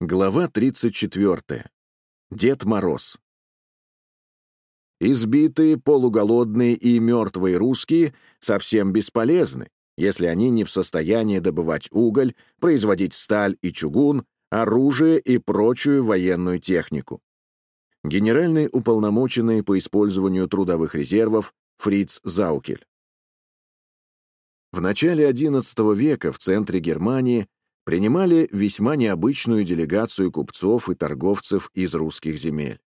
Глава 34. Дед Мороз. Избитые, полуголодные и мертвые русские совсем бесполезны, если они не в состоянии добывать уголь, производить сталь и чугун, оружие и прочую военную технику. Генеральный уполномоченный по использованию трудовых резервов Фриц Заукель. В начале XI века в центре Германии принимали весьма необычную делегацию купцов и торговцев из русских земель.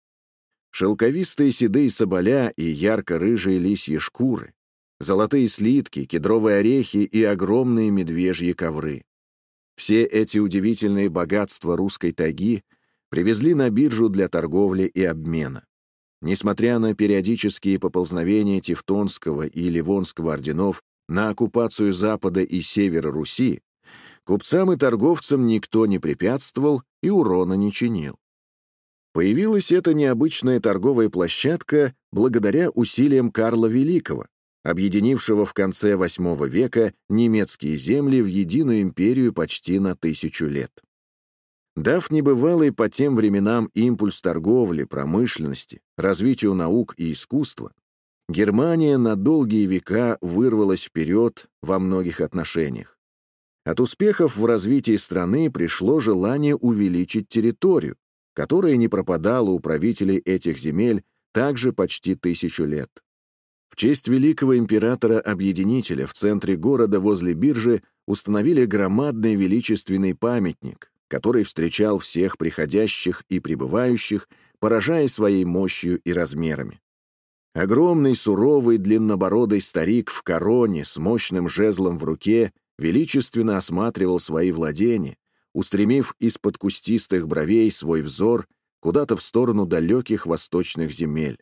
Шелковистые седые соболя и ярко-рыжие лисьи шкуры, золотые слитки, кедровые орехи и огромные медвежьи ковры. Все эти удивительные богатства русской тайги привезли на биржу для торговли и обмена. Несмотря на периодические поползновения Тевтонского и Ливонского орденов на оккупацию Запада и Севера Руси, Купцам и торговцам никто не препятствовал и урона не чинил. Появилась эта необычная торговая площадка благодаря усилиям Карла Великого, объединившего в конце VIII века немецкие земли в единую империю почти на тысячу лет. Дав небывалый по тем временам импульс торговли, промышленности, развитию наук и искусства, Германия на долгие века вырвалась вперед во многих отношениях. От успехов в развитии страны пришло желание увеличить территорию, которая не пропадала у правителей этих земель также почти тысячу лет. В честь великого императора-объединителя в центре города возле биржи установили громадный величественный памятник, который встречал всех приходящих и прибывающих, поражая своей мощью и размерами. Огромный, суровый, длиннобородый старик в короне с мощным жезлом в руке величественно осматривал свои владения, устремив из-под кустистых бровей свой взор куда-то в сторону далеких восточных земель.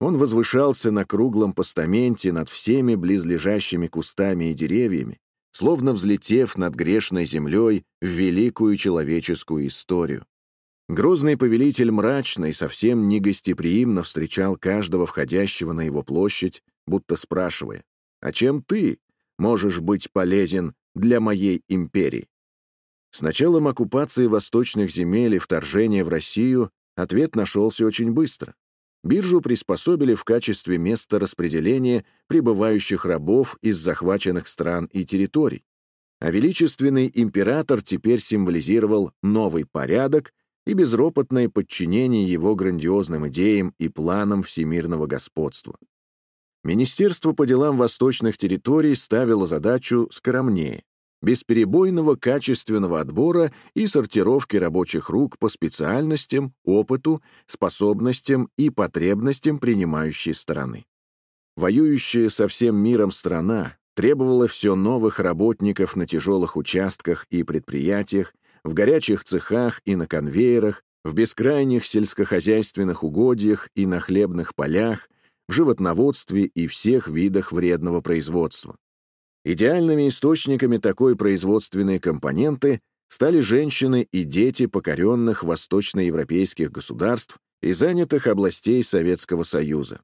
Он возвышался на круглом постаменте над всеми близлежащими кустами и деревьями, словно взлетев над грешной землей в великую человеческую историю. Грозный повелитель мрачный совсем негостеприимно встречал каждого входящего на его площадь, будто спрашивая, «А чем ты, можешь быть полезен для моей империи. С началом оккупации восточных земель и вторжения в Россию ответ нашелся очень быстро. Биржу приспособили в качестве места распределения прибывающих рабов из захваченных стран и территорий. А величественный император теперь символизировал новый порядок и безропотное подчинение его грандиозным идеям и планам всемирного господства. Министерство по делам восточных территорий ставило задачу скромнее — бесперебойного качественного отбора и сортировки рабочих рук по специальностям, опыту, способностям и потребностям принимающей стороны. Воюющая со всем миром страна требовала все новых работников на тяжелых участках и предприятиях, в горячих цехах и на конвейерах, в бескрайних сельскохозяйственных угодьях и на хлебных полях, в животноводстве и всех видах вредного производства. Идеальными источниками такой производственной компоненты стали женщины и дети покоренных восточноевропейских государств и занятых областей Советского Союза.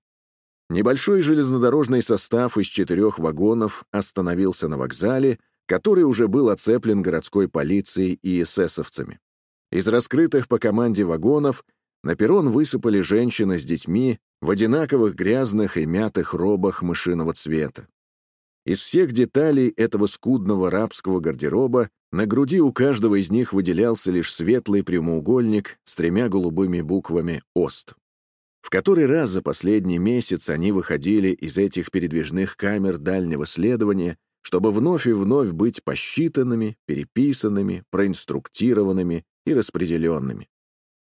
Небольшой железнодорожный состав из четырех вагонов остановился на вокзале, который уже был оцеплен городской полицией и эсэсовцами. Из раскрытых по команде вагонов на перрон высыпали женщины с детьми в одинаковых грязных и мятых робах мышиного цвета. Из всех деталей этого скудного рабского гардероба на груди у каждого из них выделялся лишь светлый прямоугольник с тремя голубыми буквами «ОСТ». В который раз за последний месяц они выходили из этих передвижных камер дальнего следования, чтобы вновь и вновь быть посчитанными, переписанными, проинструктированными и распределенными.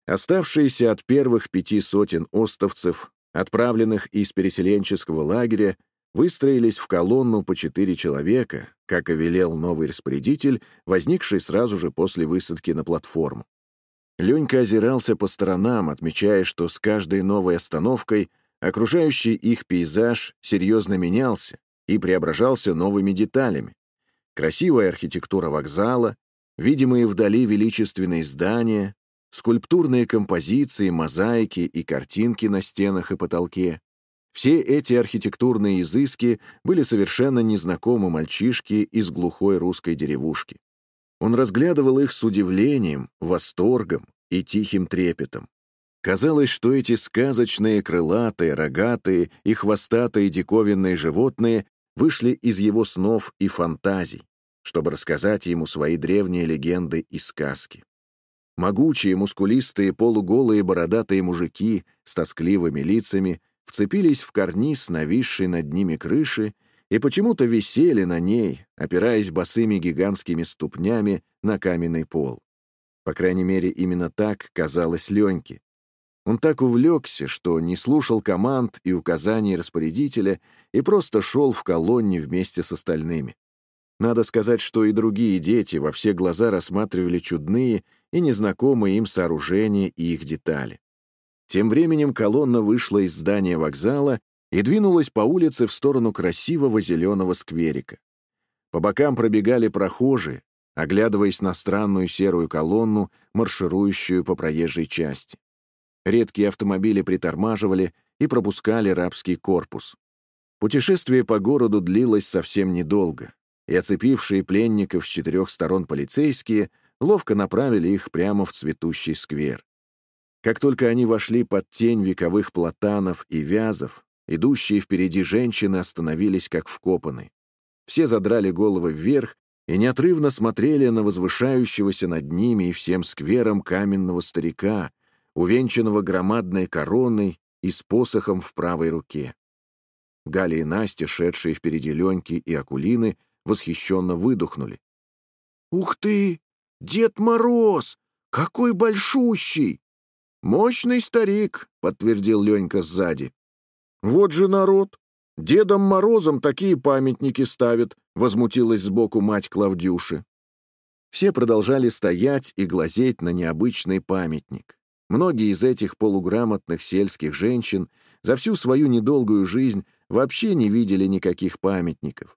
Оставшиеся от первых пяти сотен остовцев отправленных из переселенческого лагеря, выстроились в колонну по четыре человека, как и велел новый распорядитель, возникший сразу же после высадки на платформу. Ленька озирался по сторонам, отмечая, что с каждой новой остановкой окружающий их пейзаж серьезно менялся и преображался новыми деталями. Красивая архитектура вокзала, видимые вдали величественные здания, скульптурные композиции, мозаики и картинки на стенах и потолке. Все эти архитектурные изыски были совершенно незнакомы мальчишке из глухой русской деревушки. Он разглядывал их с удивлением, восторгом и тихим трепетом. Казалось, что эти сказочные крылатые, рогатые и хвостатые диковинные животные вышли из его снов и фантазий, чтобы рассказать ему свои древние легенды и сказки. Могучие, мускулистые, полуголые, бородатые мужики с тоскливыми лицами вцепились в карниз, нависшей над ними крыши, и почему-то висели на ней, опираясь босыми гигантскими ступнями на каменный пол. По крайней мере, именно так казалось Леньке. Он так увлекся, что не слушал команд и указаний распорядителя и просто шел в колонне вместе с остальными. Надо сказать, что и другие дети во все глаза рассматривали чудные и незнакомые им сооружения и их детали. Тем временем колонна вышла из здания вокзала и двинулась по улице в сторону красивого зеленого скверика. По бокам пробегали прохожие, оглядываясь на странную серую колонну, марширующую по проезжей части. Редкие автомобили притормаживали и пропускали рабский корпус. Путешествие по городу длилось совсем недолго, и оцепившие пленников с четырех сторон полицейские ловко направили их прямо в цветущий сквер. Как только они вошли под тень вековых платанов и вязов, идущие впереди женщины остановились как вкопаны. Все задрали головы вверх и неотрывно смотрели на возвышающегося над ними и всем сквером каменного старика, увенчанного громадной короной и с посохом в правой руке. Галя и Настя, шедшие впереди Леньки и Акулины, восхищенно выдохнули. «Ух ты! Дед Мороз! Какой большущий!» «Мощный старик», — подтвердил Ленька сзади. «Вот же народ! Дедом Морозом такие памятники ставят», — возмутилась сбоку мать Клавдюши. Все продолжали стоять и глазеть на необычный памятник. Многие из этих полуграмотных сельских женщин за всю свою недолгую жизнь вообще не видели никаких памятников.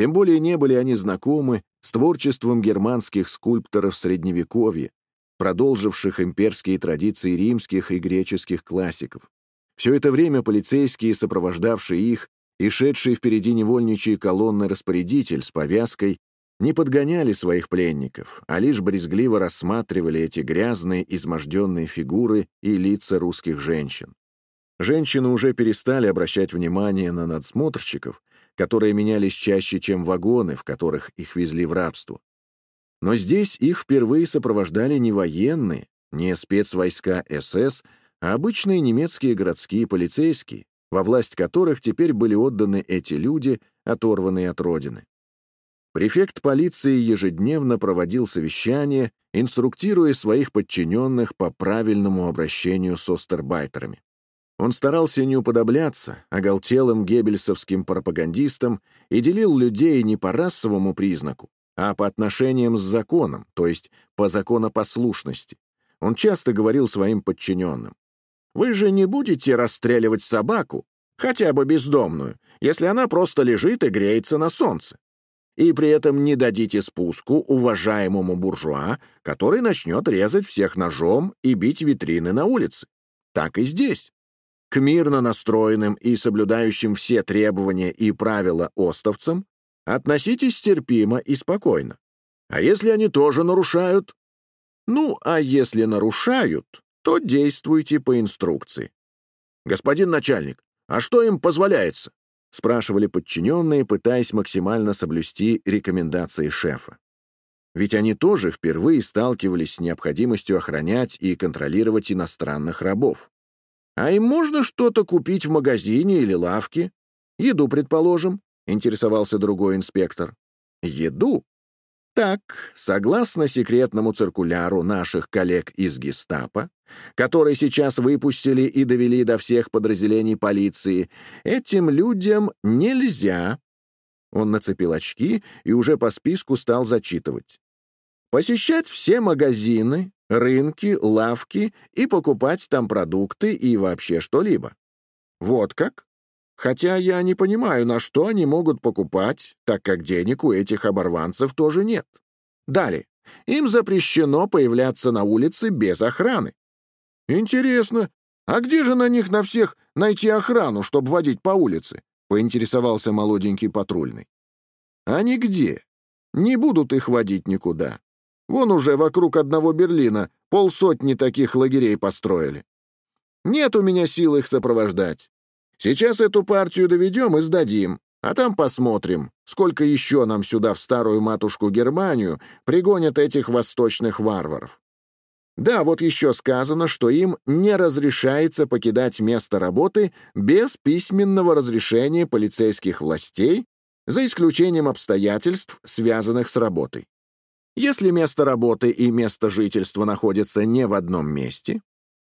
Тем более не были они знакомы с творчеством германских скульпторов Средневековья, продолживших имперские традиции римских и греческих классиков. Все это время полицейские, сопровождавшие их, и шедший впереди невольничьей колонны распорядитель с повязкой, не подгоняли своих пленников, а лишь брезгливо рассматривали эти грязные, изможденные фигуры и лица русских женщин. Женщины уже перестали обращать внимание на надсмотрщиков, которые менялись чаще, чем вагоны, в которых их везли в рабство. Но здесь их впервые сопровождали не военные, не спецвойска СС, а обычные немецкие городские полицейские, во власть которых теперь были отданы эти люди, оторванные от родины. Префект полиции ежедневно проводил совещания, инструктируя своих подчиненных по правильному обращению с остербайтерами. Он старался не уподобляться оголтелым геббельсовским пропагандистам и делил людей не по расовому признаку, а по отношениям с законом, то есть по законопослушности. Он часто говорил своим подчиненным, «Вы же не будете расстреливать собаку, хотя бы бездомную, если она просто лежит и греется на солнце. И при этом не дадите спуску уважаемому буржуа, который начнет резать всех ножом и бить витрины на улице. Так и здесь. К мирно настроенным и соблюдающим все требования и правила остовцам Относитесь терпимо и спокойно. А если они тоже нарушают? Ну, а если нарушают, то действуйте по инструкции. Господин начальник, а что им позволяется? Спрашивали подчиненные, пытаясь максимально соблюсти рекомендации шефа. Ведь они тоже впервые сталкивались с необходимостью охранять и контролировать иностранных рабов. А им можно что-то купить в магазине или лавке? Еду, предположим, интересовался другой инспектор. Еду? Так, согласно секретному циркуляру наших коллег из гестапо, который сейчас выпустили и довели до всех подразделений полиции, этим людям нельзя. Он нацепил очки и уже по списку стал зачитывать. Посещать все магазины, рынки, лавки и покупать там продукты и вообще что-либо. Вот как? Хотя я не понимаю, на что они могут покупать, так как денег у этих оборванцев тоже нет. Далее. Им запрещено появляться на улице без охраны. Интересно, а где же на них на всех найти охрану, чтобы водить по улице? Поинтересовался молоденький патрульный. А нигде. Не будут их водить никуда. Вон уже вокруг одного Берлина полсотни таких лагерей построили. Нет у меня сил их сопровождать. Сейчас эту партию доведем и сдадим, а там посмотрим, сколько еще нам сюда, в старую матушку Германию, пригонят этих восточных варваров. Да, вот еще сказано, что им не разрешается покидать место работы без письменного разрешения полицейских властей, за исключением обстоятельств, связанных с работой. Если место работы и место жительства находятся не в одном месте,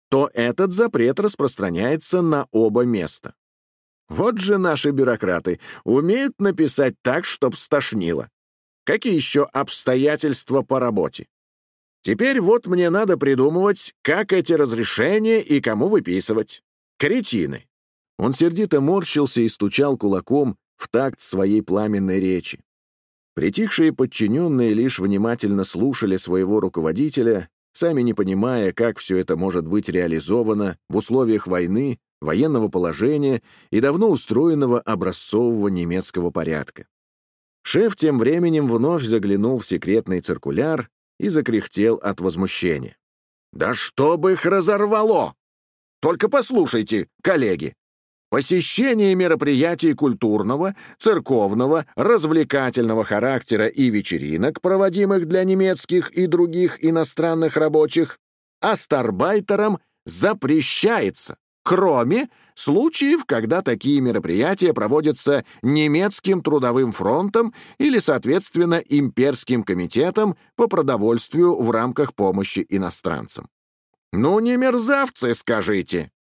то этот запрет распространяется на оба места. Вот же наши бюрократы умеют написать так, чтоб стошнило. Какие еще обстоятельства по работе? Теперь вот мне надо придумывать, как эти разрешения и кому выписывать. Кретины. Он сердито морщился и стучал кулаком в такт своей пламенной речи. Притихшие подчиненные лишь внимательно слушали своего руководителя, сами не понимая, как все это может быть реализовано в условиях войны военного положения и давно устроенного образцового немецкого порядка. Шеф тем временем вновь заглянул в секретный циркуляр и закряхтел от возмущения. «Да чтобы их разорвало! Только послушайте, коллеги! Посещение мероприятий культурного, церковного, развлекательного характера и вечеринок, проводимых для немецких и других иностранных рабочих, астарбайтерам запрещается кроме случаев, когда такие мероприятия проводятся немецким трудовым фронтом или, соответственно, имперским комитетом по продовольствию в рамках помощи иностранцам. Ну, не мерзавцы, скажите.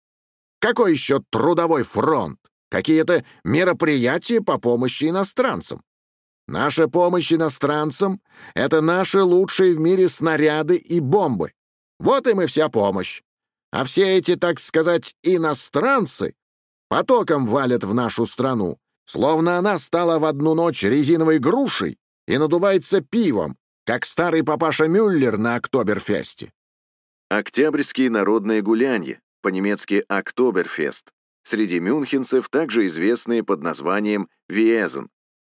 Какой еще трудовой фронт? Какие-то мероприятия по помощи иностранцам. Наша помощь иностранцам — это наши лучшие в мире снаряды и бомбы. Вот им и вся помощь. А все эти, так сказать, иностранцы потоком валят в нашу страну, словно она стала в одну ночь резиновой грушей и надувается пивом, как старый папаша Мюллер на Октоберфесте. Октябрьские народные гулянья, по-немецки Октоберфест, среди мюнхенцев также известные под названием Виезен,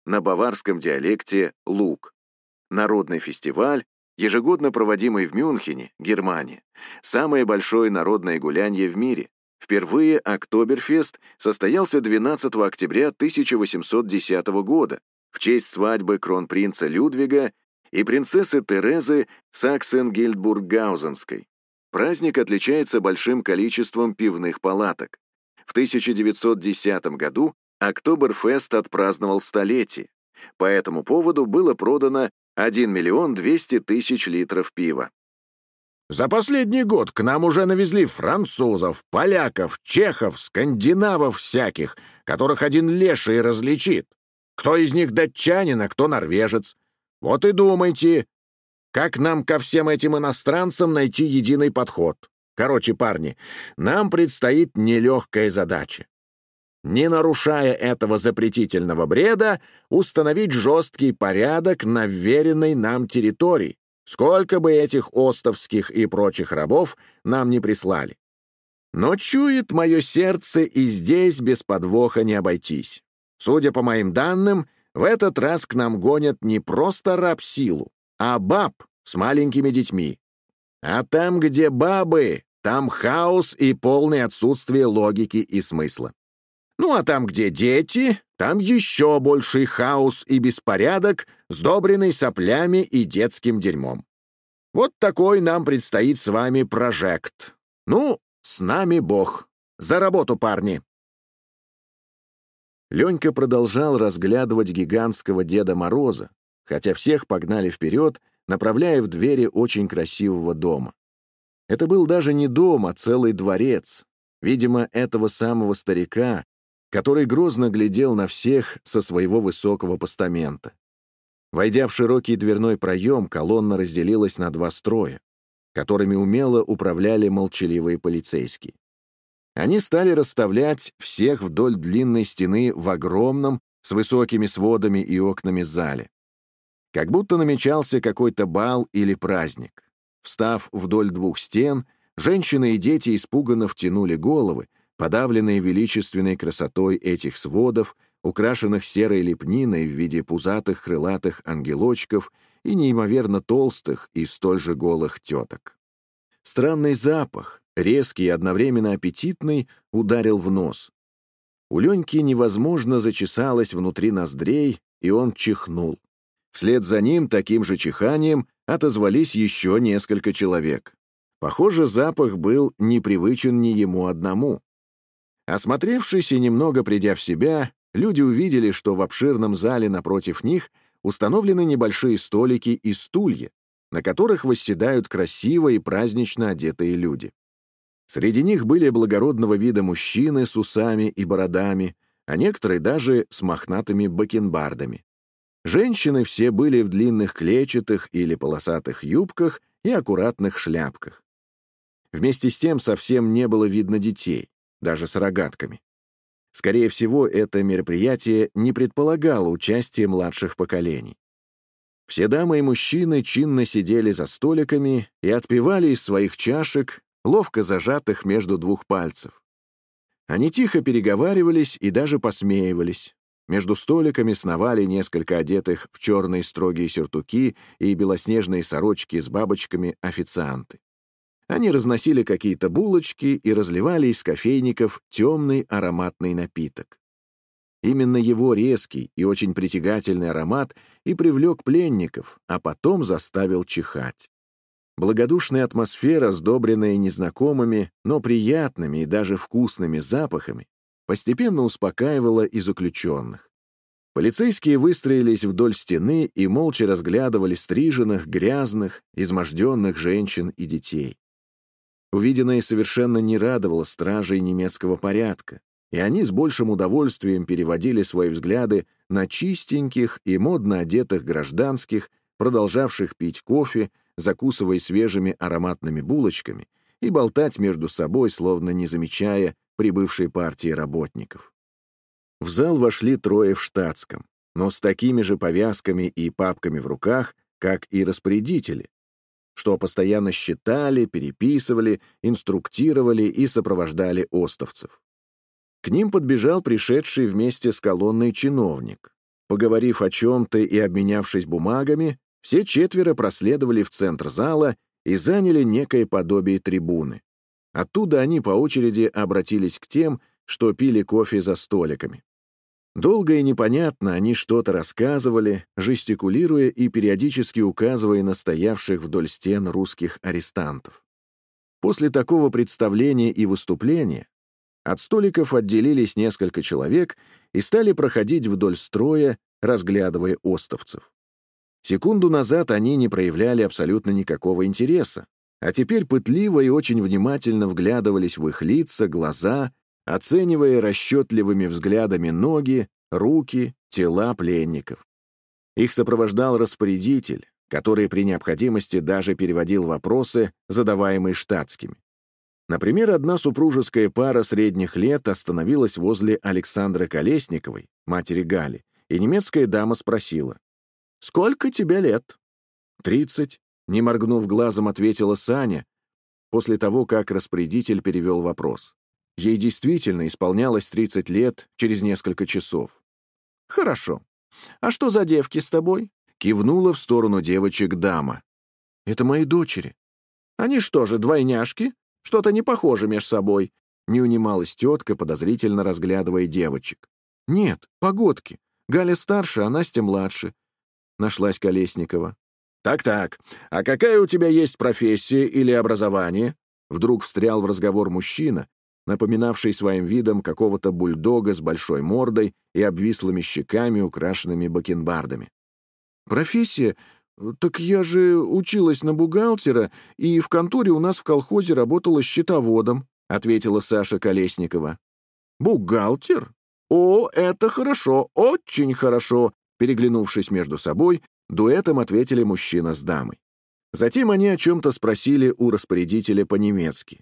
на баварском диалекте Лук. Народный фестиваль, ежегодно проводимый в Мюнхене, Германия, самое большое народное гулянье в мире. Впервые Октоберфест состоялся 12 октября 1810 года в честь свадьбы кронпринца Людвига и принцессы Терезы Саксен-Гильдбург-Гаузенской. Праздник отличается большим количеством пивных палаток. В 1910 году Октоберфест отпраздновал столетие. По этому поводу было продано 1 миллион 200 тысяч литров пива. За последний год к нам уже навезли французов, поляков, чехов, скандинавов всяких, которых один леший различит. Кто из них датчанин, а кто норвежец. Вот и думайте, как нам ко всем этим иностранцам найти единый подход. Короче, парни, нам предстоит нелегкая задача не нарушая этого запретительного бреда, установить жесткий порядок на вверенной нам территории, сколько бы этих остовских и прочих рабов нам не прислали. Но чует мое сердце, и здесь без подвоха не обойтись. Судя по моим данным, в этот раз к нам гонят не просто раб-силу, а баб с маленькими детьми. А там, где бабы, там хаос и полное отсутствие логики и смысла. Ну а там, где дети, там еще больший хаос и беспорядок, сдобренный соплями и детским дерьмом. Вот такой нам предстоит с вами прожект. Ну, с нами Бог. За работу, парни!» Ленька продолжал разглядывать гигантского Деда Мороза, хотя всех погнали вперед, направляя в двери очень красивого дома. Это был даже не дом, а целый дворец. Видимо, этого самого старика, который грозно глядел на всех со своего высокого постамента. Войдя в широкий дверной проем, колонна разделилась на два строя, которыми умело управляли молчаливые полицейские. Они стали расставлять всех вдоль длинной стены в огромном, с высокими сводами и окнами зале. Как будто намечался какой-то бал или праздник. Встав вдоль двух стен, женщины и дети испуганно втянули головы, подавленные величественной красотой этих сводов, украшенных серой лепниной в виде пузатых крылатых ангелочков и неимоверно толстых и столь же голых теток. Странный запах, резкий и одновременно аппетитный, ударил в нос. У Леньки невозможно зачесалось внутри ноздрей, и он чихнул. Вслед за ним таким же чиханием отозвались еще несколько человек. Похоже, запах был непривычен не ему одному. Осмотревшись и немного придя в себя, люди увидели, что в обширном зале напротив них установлены небольшие столики и стулья, на которых восседают красиво и празднично одетые люди. Среди них были благородного вида мужчины с усами и бородами, а некоторые даже с мохнатыми бакенбардами. Женщины все были в длинных клетчатых или полосатых юбках и аккуратных шляпках. Вместе с тем совсем не было видно детей, даже с рогатками. Скорее всего, это мероприятие не предполагало участия младших поколений. Все дамы и мужчины чинно сидели за столиками и отпивали из своих чашек, ловко зажатых между двух пальцев. Они тихо переговаривались и даже посмеивались. Между столиками сновали несколько одетых в черные строгие сюртуки и белоснежные сорочки с бабочками официанты. Они разносили какие-то булочки и разливали из кофейников темный ароматный напиток. Именно его резкий и очень притягательный аромат и привлек пленников, а потом заставил чихать. Благодушная атмосфера, сдобренная незнакомыми, но приятными и даже вкусными запахами, постепенно успокаивала и заключенных. Полицейские выстроились вдоль стены и молча разглядывали стриженных, грязных, изможденных женщин и детей. Увиденное совершенно не радовало стражей немецкого порядка, и они с большим удовольствием переводили свои взгляды на чистеньких и модно одетых гражданских, продолжавших пить кофе, закусывая свежими ароматными булочками и болтать между собой, словно не замечая прибывшей партии работников. В зал вошли трое в штатском, но с такими же повязками и папками в руках, как и распорядители, что постоянно считали, переписывали, инструктировали и сопровождали остовцев. К ним подбежал пришедший вместе с колонной чиновник. Поговорив о чем-то и обменявшись бумагами, все четверо проследовали в центр зала и заняли некое подобие трибуны. Оттуда они по очереди обратились к тем, что пили кофе за столиками. Долго и непонятно они что-то рассказывали, жестикулируя и периодически указывая на стоявших вдоль стен русских арестантов. После такого представления и выступления от столиков отделились несколько человек и стали проходить вдоль строя, разглядывая остовцев. Секунду назад они не проявляли абсолютно никакого интереса, а теперь пытливо и очень внимательно вглядывались в их лица, глаза оценивая расчетливыми взглядами ноги, руки, тела пленников. Их сопровождал распорядитель, который при необходимости даже переводил вопросы, задаваемые штатскими. Например, одна супружеская пара средних лет остановилась возле Александры Колесниковой, матери Гали, и немецкая дама спросила, «Сколько тебе лет?» «Тридцать», — не моргнув глазом, ответила Саня, после того, как распорядитель перевел вопрос. Ей действительно исполнялось 30 лет через несколько часов. «Хорошо. А что за девки с тобой?» Кивнула в сторону девочек дама. «Это мои дочери». «Они что же, двойняшки? Что-то не похоже между собой», не унималась тетка, подозрительно разглядывая девочек. «Нет, погодки. Галя старше, а Настя младше», — нашлась Колесникова. «Так-так, а какая у тебя есть профессия или образование?» Вдруг встрял в разговор мужчина, напоминавший своим видом какого-то бульдога с большой мордой и обвислыми щеками, украшенными бакенбардами. «Профессия? Так я же училась на бухгалтера, и в конторе у нас в колхозе работала счетоводом», — ответила Саша Колесникова. «Бухгалтер? О, это хорошо, очень хорошо!» Переглянувшись между собой, дуэтом ответили мужчина с дамой. Затем они о чем-то спросили у распорядителя по-немецки.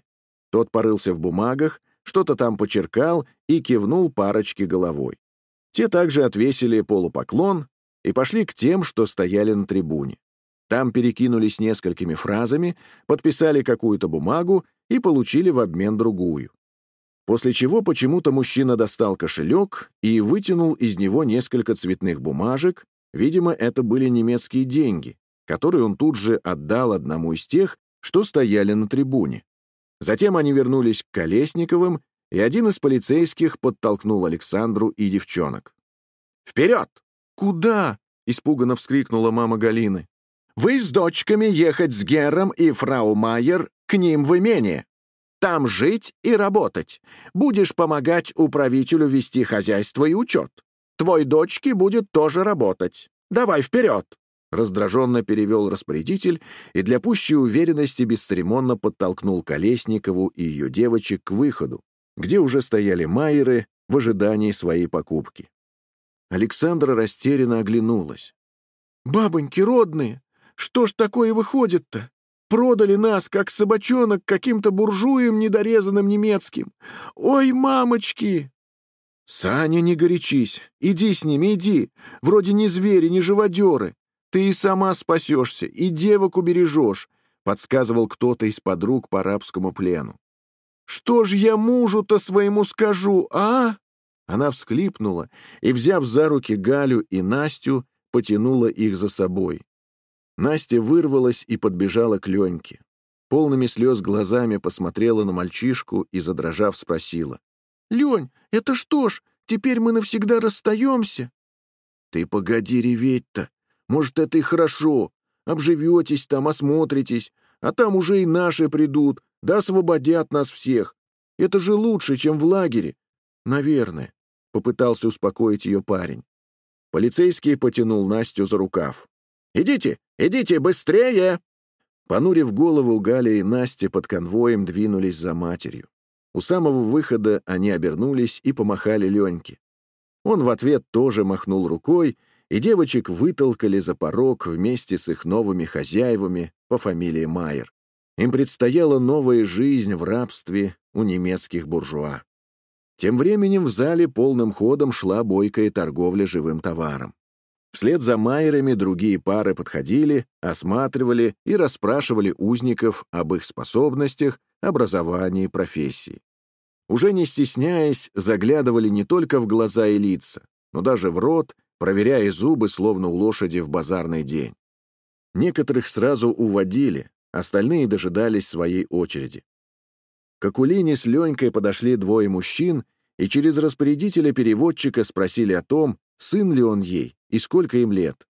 Тот порылся в бумагах, что-то там почеркал и кивнул парочке головой. Те также отвесили полупоклон и пошли к тем, что стояли на трибуне. Там перекинулись несколькими фразами, подписали какую-то бумагу и получили в обмен другую. После чего почему-то мужчина достал кошелек и вытянул из него несколько цветных бумажек, видимо, это были немецкие деньги, который он тут же отдал одному из тех, что стояли на трибуне. Затем они вернулись к Колесниковым, и один из полицейских подтолкнул Александру и девчонок. «Вперед!» «Куда?» — испуганно вскрикнула мама Галины. «Вы с дочками ехать с Гером и фрау Майер к ним в имение. Там жить и работать. Будешь помогать управителю вести хозяйство и учет. Твой дочке будет тоже работать. Давай вперед!» Раздраженно перевел распорядитель и для пущей уверенности бесцеремонно подтолкнул Колесникову и ее девочек к выходу, где уже стояли Майеры в ожидании своей покупки. Александра растерянно оглянулась. «Бабоньки родные, что ж такое выходит-то? Продали нас, как собачонок, каким-то буржуем недорезанным немецким. Ой, мамочки!» «Саня, не горячись. Иди с ними, иди. Вроде не звери, не живодеры. Ты и сама спасешься, и девок убережешь», — подсказывал кто-то из подруг по арабскому плену. «Что ж я мужу-то своему скажу, а?» Она всхлипнула и, взяв за руки Галю и Настю, потянула их за собой. Настя вырвалась и подбежала к Леньке. Полными слез глазами посмотрела на мальчишку и, задрожав, спросила. «Лень, это что ж, теперь мы навсегда расстаемся?» «Ты погоди реветь-то. Может, это и хорошо. Обживетесь там, осмотритесь, а там уже и наши придут, да освободят нас всех. Это же лучше, чем в лагере. Наверное», — попытался успокоить ее парень. Полицейский потянул Настю за рукав. «Идите, идите, быстрее!» Понурив голову, Галя и Настя под конвоем двинулись за матерью. У самого выхода они обернулись и помахали Леньке. Он в ответ тоже махнул рукой, и девочек вытолкали за порог вместе с их новыми хозяевами по фамилии Майер. Им предстояла новая жизнь в рабстве у немецких буржуа. Тем временем в зале полным ходом шла бойкая торговля живым товаром. Вслед за Майерами другие пары подходили, осматривали и расспрашивали узников об их способностях, образовании, профессии. Уже не стесняясь, заглядывали не только в глаза и лица, но даже в рот, проверяя зубы, словно у лошади в базарный день. Некоторых сразу уводили, остальные дожидались своей очереди. К Акулине с Ленькой подошли двое мужчин и через распорядителя-переводчика спросили о том, сын ли он ей и сколько им лет.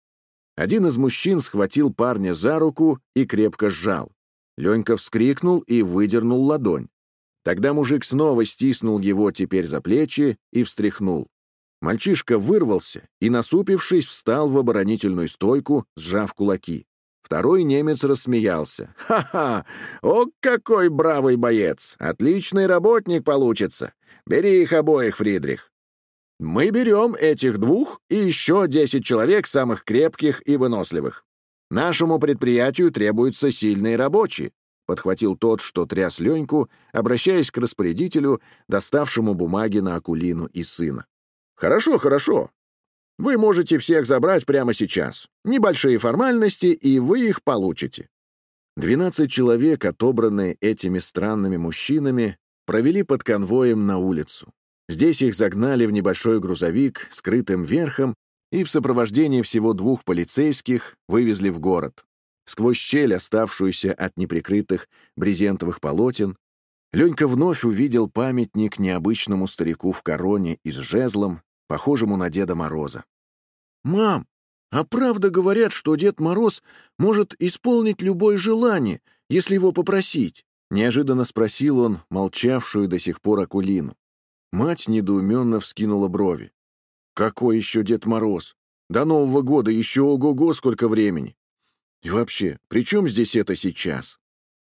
Один из мужчин схватил парня за руку и крепко сжал. Ленька вскрикнул и выдернул ладонь. Тогда мужик снова стиснул его теперь за плечи и встряхнул. Мальчишка вырвался и, насупившись, встал в оборонительную стойку, сжав кулаки. Второй немец рассмеялся. «Ха-ха! О, какой бравый боец! Отличный работник получится! Бери их обоих, Фридрих!» Мы берем этих двух и еще десять человек самых крепких и выносливых. Нашему предприятию требуются сильные рабочие, подхватил тот, что тряс Леньку, обращаясь к распорядителю, доставшему бумаги на Акулину и сына. «Хорошо, хорошо. Вы можете всех забрать прямо сейчас. Небольшие формальности, и вы их получите». Двенадцать человек, отобранные этими странными мужчинами, провели под конвоем на улицу. Здесь их загнали в небольшой грузовик, скрытым верхом, и в сопровождении всего двух полицейских вывезли в город. Сквозь щель, оставшуюся от неприкрытых брезентовых полотен, Ленька вновь увидел памятник необычному старику в короне и с жезлом, похожему на Деда Мороза. «Мам, а правда говорят, что Дед Мороз может исполнить любое желание, если его попросить?» — неожиданно спросил он молчавшую до сих пор Акулину. Мать недоуменно вскинула брови. «Какой еще Дед Мороз? До Нового года еще ого-го сколько времени! И вообще, при чем здесь это сейчас?»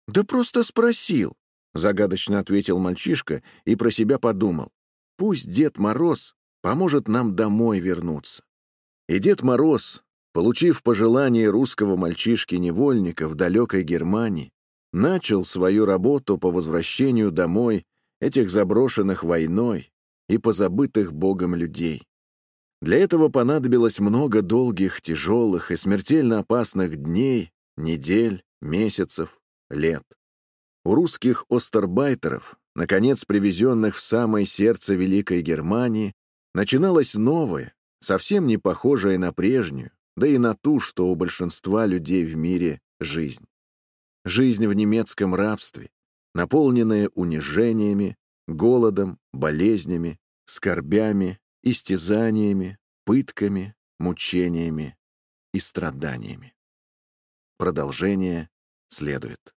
«Да просто спросил», — загадочно ответил мальчишка и про себя подумал. «Пусть Дед Мороз поможет нам домой вернуться». И Дед Мороз, получив пожелание русского мальчишки-невольника в далекой Германии, начал свою работу по возвращению домой этих заброшенных войной и позабытых Богом людей. Для этого понадобилось много долгих, тяжелых и смертельно опасных дней, недель, месяцев, лет. У русских остербайтеров, наконец привезенных в самое сердце Великой Германии, начиналась новая, совсем не похожая на прежнюю, да и на ту, что у большинства людей в мире жизнь. Жизнь в немецком рабстве, наполненная унижениями, голодом, болезнями, скорбями, истязаниями, пытками, мучениями и страданиями. Продолжение следует.